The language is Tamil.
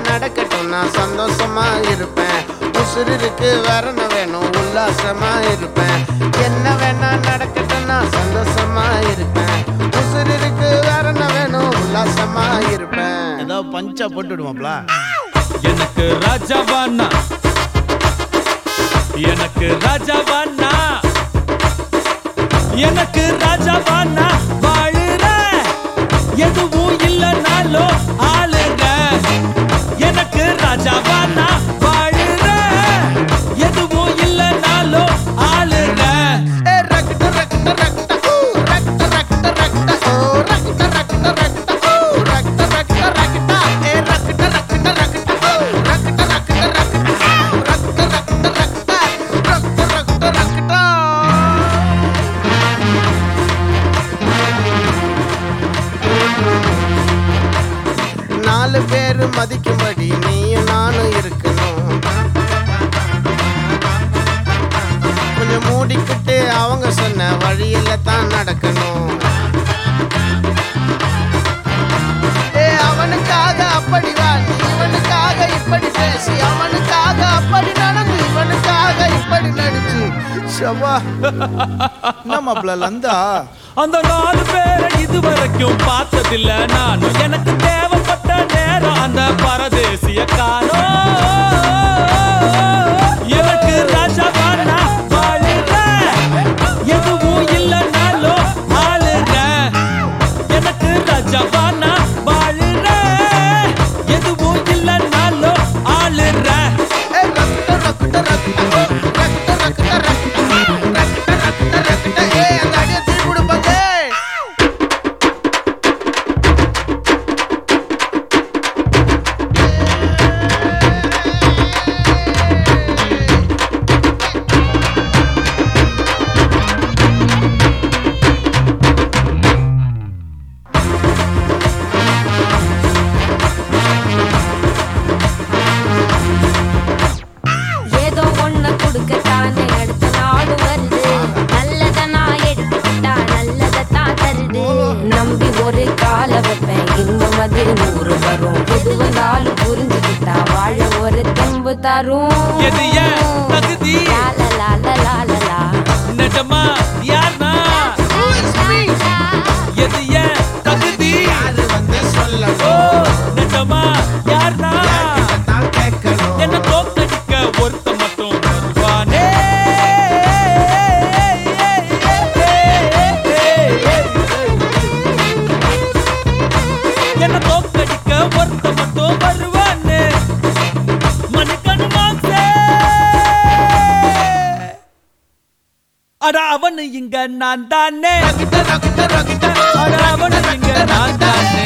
நடக்கட்டும் நான் சந்தோஷமா இருப்பேன். வேற என்ன வேணும் உல்லாசமா இருப்பேன். என்ன வேணா நடக்கட்டும் நான் சந்தோஷமா இருப்பேன். வேற என்ன வேணும் உல்லாசமா இருப்பேன். ஏதோ பஞ்சா போட்டு விடுவாப்ல? எனக்கு ராஜாவானா எனக்கு ராஜாவானா எனக்கு ராஜாவானா வாழுற எதுவும் இல்லைனாலும் ஆளுங்க நாலு மதிக்கும்படி நீயும் நானும் இருக்கணும். கொஞ்சம் மூடிக்கிட்டு அவங்க சொன்ன வழியில தான் நடக்கணும். அவனுக்காக அப்படிதான் இவனுக்காக இப்படி பேசி அவனுக்காக அப்படி நடந்து இவனுக்காக இப்படி நடிச்சு. சவா லந்தா? அந்த நாலு பேரை இதுவரைக்கும் பார்த்ததில்ல. நானும் எனக்கு தேவைப்பட்ட அந்த பரதேசிய காரோ எனக்கு ராஜாவா நான் வாழுற எதுவும் இல்லைனாலும் ஆளுற எனக்கு ராஜாவா புரிஞ்சுக்கிட்டா வாழ ஒரு தெம்பு தரும். எது ஏன் தகுதி? லாலலாலலாலலா. நிஜமா? யார்னா? எது ஏன் தகுதி? அது வந்து ஓ சொல்லணும் நிஜமா? யார்னா? என்ன தோக்கடிக்க ஒருத்த மட்டும் வருவானே? என்ன தோக்கடிக்க ஒருத்த மட்டும் வருவானே அட அவனு இங்க நான் தானே. ரக்ட அவனு இங்க நான் தானே.